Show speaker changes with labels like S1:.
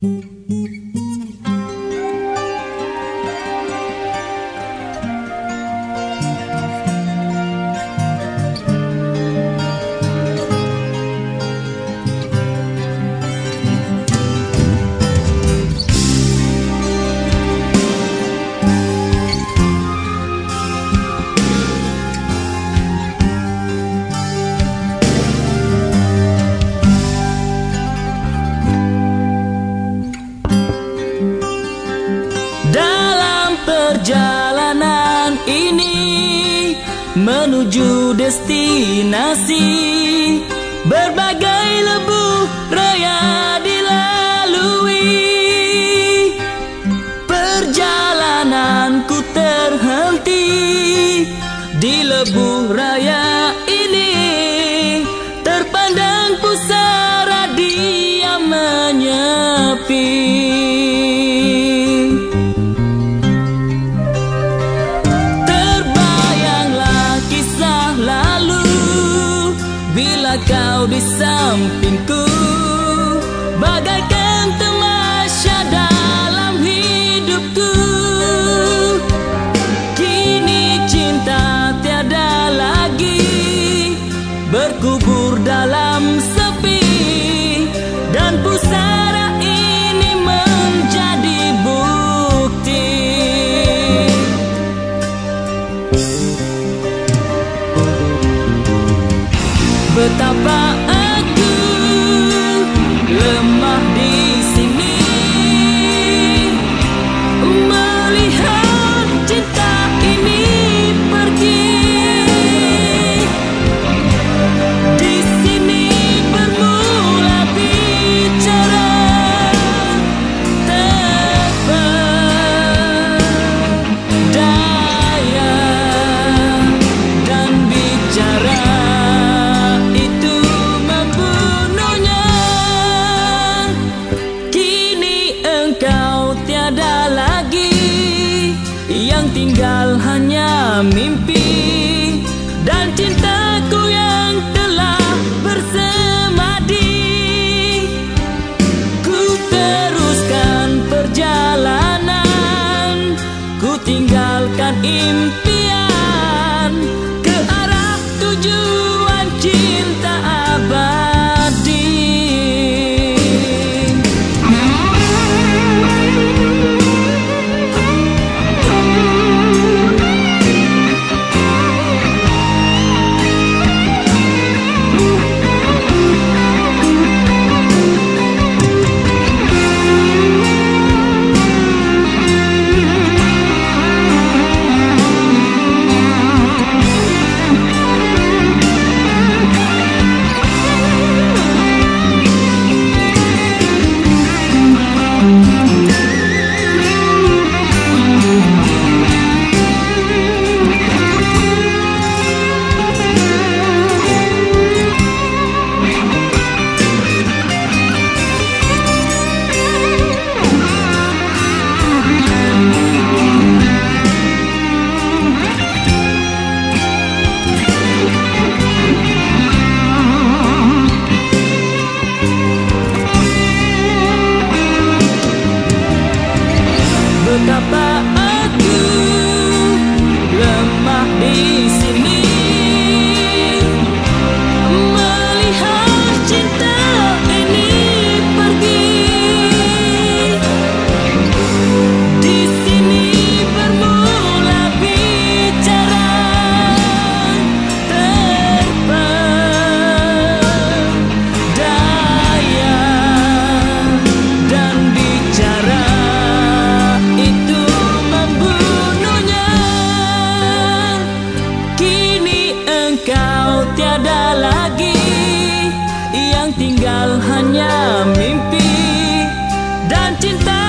S1: perjalanan menuju destinasi. Berbagai lebuh raya dilalui. Perjalananku terhenti di lebuh raya I'll be Betapa yang tinggal hanya mimpi dan cintaku yang telah bersemadi. Ku teruskan perjalanan ku tinggalkan impian ke arah tujuan cinta abadi. cinta